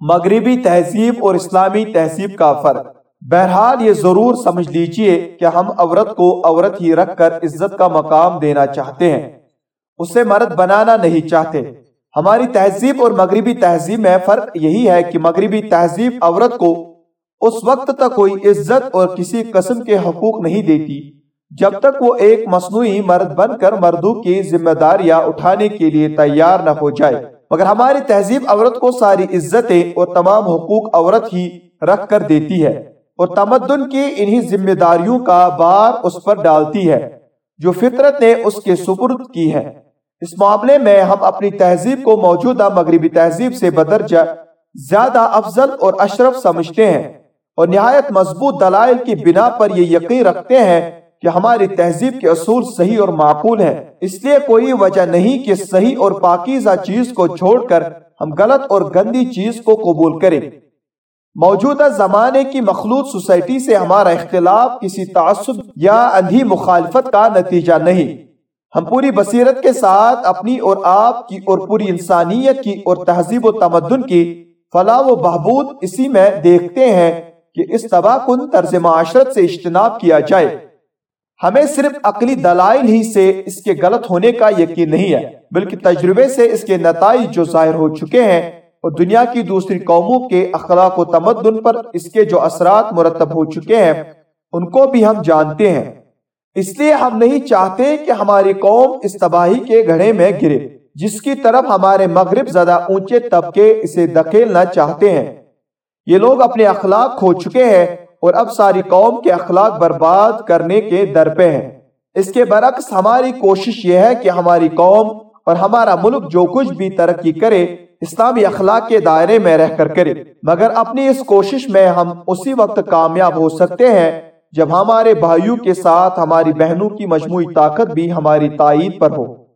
مغربی تہذیب اور اسلامی تہذیب کا فرق۔ بہرحال یہ ضرور سمجھ لیجیے کہ ہم عورت کو عورت ہی رکھ کر عزت کا مقام دینا چاہتے ہیں۔ اسے مرد بنانا نہیں چاہتے۔ ہماری تہذیب اور مغربی تہذیب میں فرق یہی ہے کہ مغربی تہذیب عورت کو اس وقت تک کوئی عزت اور کسی قسم کے حقوق نہیں دیتی، جب تک وہ ایک مصنوعی مرد بن کر مردوں کی ذمہ داریاں اٹھانے کے لیے تیار نہ ہو جائے۔ مگر ہماری تہذیب عورت کو ساری عزتیں اور تمام حقوق عورت ہی رکھ کر دیتی ہے اور تمدن کی انہی ذمہ داریوں کا بار اس پر ڈالتی ہے جو فطرت نے اس کے سپرد کی ہے۔ اس معاملے میں ہم اپنی تہذیب کو موجودہ مغربی تہذیب سے بدرجہ زیادہ افضل اور اشرف سمجھتے ہیں اور نہایت مضبوط دلائل کی بنا پر یہ یقین رکھتے ہیں کہ ہماری تہذیب کے اصول صحیح اور معقول ہیں۔ اس لیے کوئی وجہ نہیں کہ صحیح اور پاکیزہ چیز کو چھوڑ کر ہم غلط اور گندی چیز کو قبول کریں۔ موجودہ زمانے کی مخلوط سوسائٹی سے ہمارا اختلاف کسی تعصب یا اندھی مخالفت کا نتیجہ نہیں۔ ہم پوری بصیرت کے ساتھ اپنی اور آپ کی اور پوری انسانیت کی اور تہذیب و تمدن کی فلاح و بہبود اسی میں دیکھتے ہیں کہ اس تباہ کن طرز معاشرت سے اجتناب کیا جائے۔ ہمیں صرف عقلی دلائل ہی سے اس کے غلط ہونے کا یقین نہیں ہے، بلکہ تجربے سے اس کے نتائج جو ظاہر ہو چکے ہیں اور دنیا کی دوسری قوموں کے اخلاق و تمدن پر اس کے جو اثرات مرتب ہو چکے ہیں، ان کو بھی ہم جانتے ہیں۔ اس لیے ہم نہیں چاہتے کہ ہماری قوم اس تباہی کے گھڑے میں گرے، جس کی طرف ہمارے مغرب زیادہ اونچے طبقے اسے دکھیلنا چاہتے ہیں۔ یہ لوگ اپنے اخلاق کھو چکے ہیں اور اب ساری قوم کے اخلاق برباد کرنے کے در پہ ہیں۔ اس کے برعکس ہماری کوشش یہ ہے کہ ہماری قوم اور ہمارا ملک جو کچھ بھی ترقی کرے، اسلامی اخلاق کے دائرے میں رہ کر کرے۔ مگر اپنی اس کوشش میں ہم اسی وقت کامیاب ہو سکتے ہیں جب ہمارے بھائیوں کے ساتھ ہماری بہنوں کی مجموعی طاقت بھی ہماری تائید پر ہو۔